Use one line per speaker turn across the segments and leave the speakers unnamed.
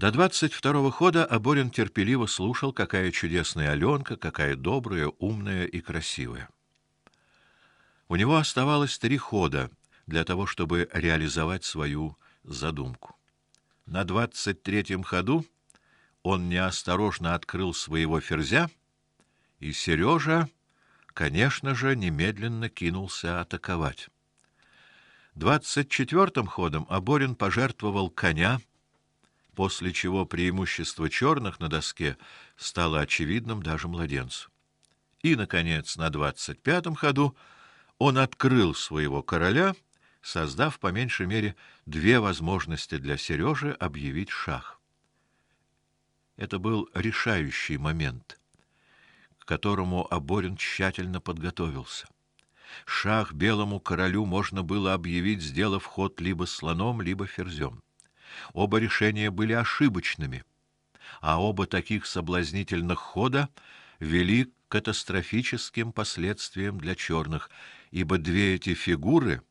До двадцать второго хода Аборин терпеливо слушал, какая чудесная Алёнка, какая добрая, умная и красивая. У него оставалось три хода для того, чтобы реализовать свою задумку. На двадцать третьем ходу он неосторожно открыл своего ферзя, и Сережа, конечно же, немедленно кинулся атаковать. Двадцать четвертым ходом Аборин пожертвовал коня, после чего преимущество черных на доске стало очевидным даже младенцу. И наконец, на двадцать пятом ходу он открыл своего короля, создав по меньшей мере две возможности для Сережи объявить шах. Это был решающий момент, к которому Аборин тщательно подготовился. Шах белому королю можно было объявить, сделав ход либо слоном, либо ферзем. Оба решения были ошибочными, а оба таких соблазнительных хода вели к катастрофическим последствиям для черных, ибо две эти фигуры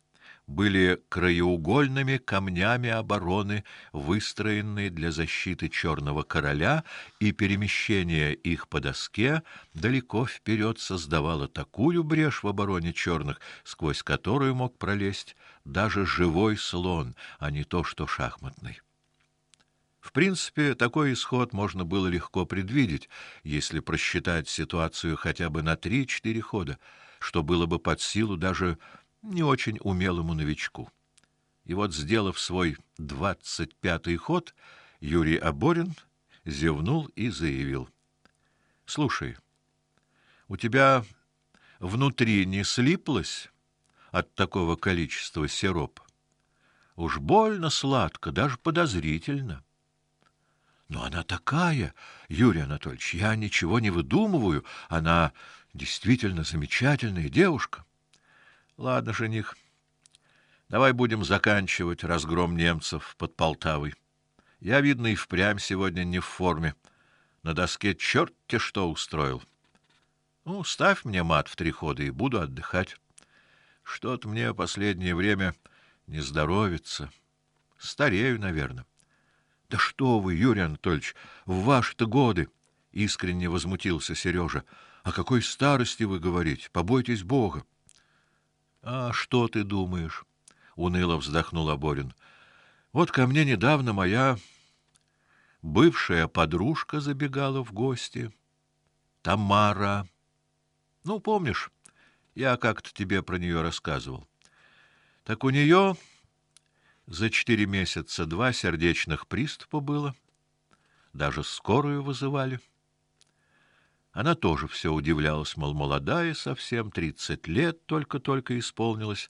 были краеугольными камнями обороны, выстроенные для защиты черного короля, и перемещение их по доске далеко вперед создавало такую брешь в обороне черных, сквозь которую мог пролезть даже живой слон, а не то что шахматный. В принципе, такой исход можно было легко предвидеть, если просчитать ситуацию хотя бы на три-четыре хода, что было бы под силу даже не очень умелому новичку. И вот, сделав свой двадцать пятый ход, Юрий Аборин зевнул и заявил: "Слушай, у тебя внутри не слиплось от такого количества сиропа? Уж больно сладко, даже подозрительно". Но она такая, Юрий Анатольевич, я ничего не выдумываю, она действительно замечательная девушка. Ладно, жених. Давай будем заканчивать разгром немцев под Полтавой. Я видно и впрямь сегодня не в форме. На доске черт-те что устроил. Ну, ставь мне мат в три хода и буду отдыхать. Что-то мне последнее время не здоровится. Старею, наверное. Да что вы, Юрий Анатольевич, в ваши-то годы, искренне возмутился Сережа. О какой старости вы говорите? Побойтесь Бога. А что ты думаешь? уныло вздохнул Аборин. Вот ко мне недавно моя бывшая подружка забегала в гости. Тамара. Ну, помнишь, я как-то тебе про нее рассказывал. Так у нее за четыре месяца два сердечных приступа было. Даже скорую вызывали. Она тоже все удивлялась, мол, молодая совсем, тридцать лет только-только исполнилось.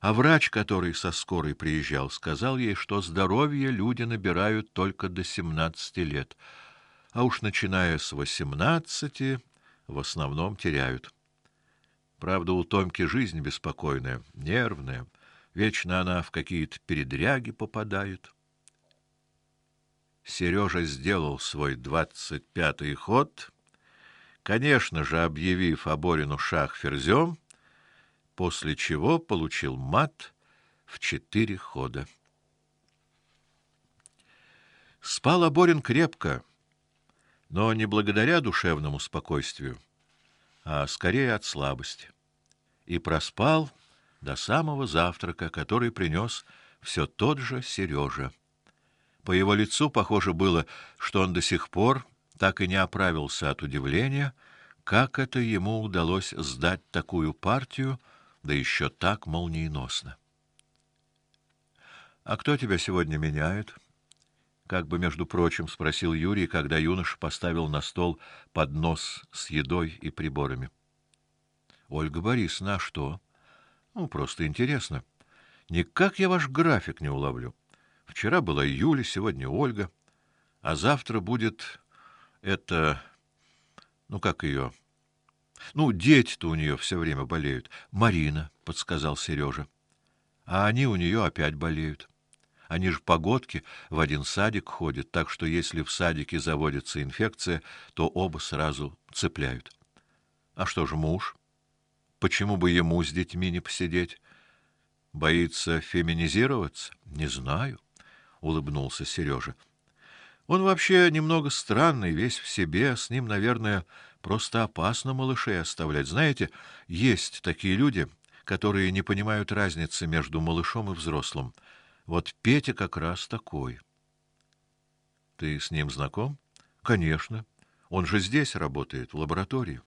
А врач, который со скорой приезжал, сказал ей, что здоровье люди набирают только до семнадцати лет, а уж начиная с восемнадцати в основном теряют. Правда, у Томки жизнь беспокойная, нервная, вечно она в какие-то передряги попадает. Сережа сделал свой двадцать пятый ход конечно же, объявив Аборину шах ферзем, после чего получил мат в четыре хода. Спал Аборин крепко, но не благодаря душевному спокойствию, а скорее от слабости. И проспал до самого завтрака, который принес все тот же Сережа. По его лицу похоже было, что он до сих пор так и не оправился от удивления, как это ему удалось сдать такую партию, да еще так молниеносно. А кто тебя сегодня меняет? Как бы между прочим спросил Юрий, когда юноша поставил на стол поднос с едой и приборами. Ольга Борисовна, а что? Ну, просто интересно. Никак я ваш график не уловлю. Вчера была Юля, сегодня Ольга, а завтра будет это, ну как ее? Ну, дети-то у нее все время болеют. Марина, подсказал Сережа. А они у нее опять болеют. Они же погодки в один садик ходят, так что если в садике заводится инфекция, то оба сразу цепляют. А что же муж? Почему бы ему с детьми не посидеть? Боится феминизироваться? Не знаю, улыбнулся Сережа. Он вообще немного странный, весь в себе, с ним, наверное, просто опасно малышей оставлять. Знаете, есть такие люди, которые не понимают разницы между малышом и взрослым. Вот Петя как раз такой. Ты с ним знаком? Конечно. Он же здесь работает, в лаборатории.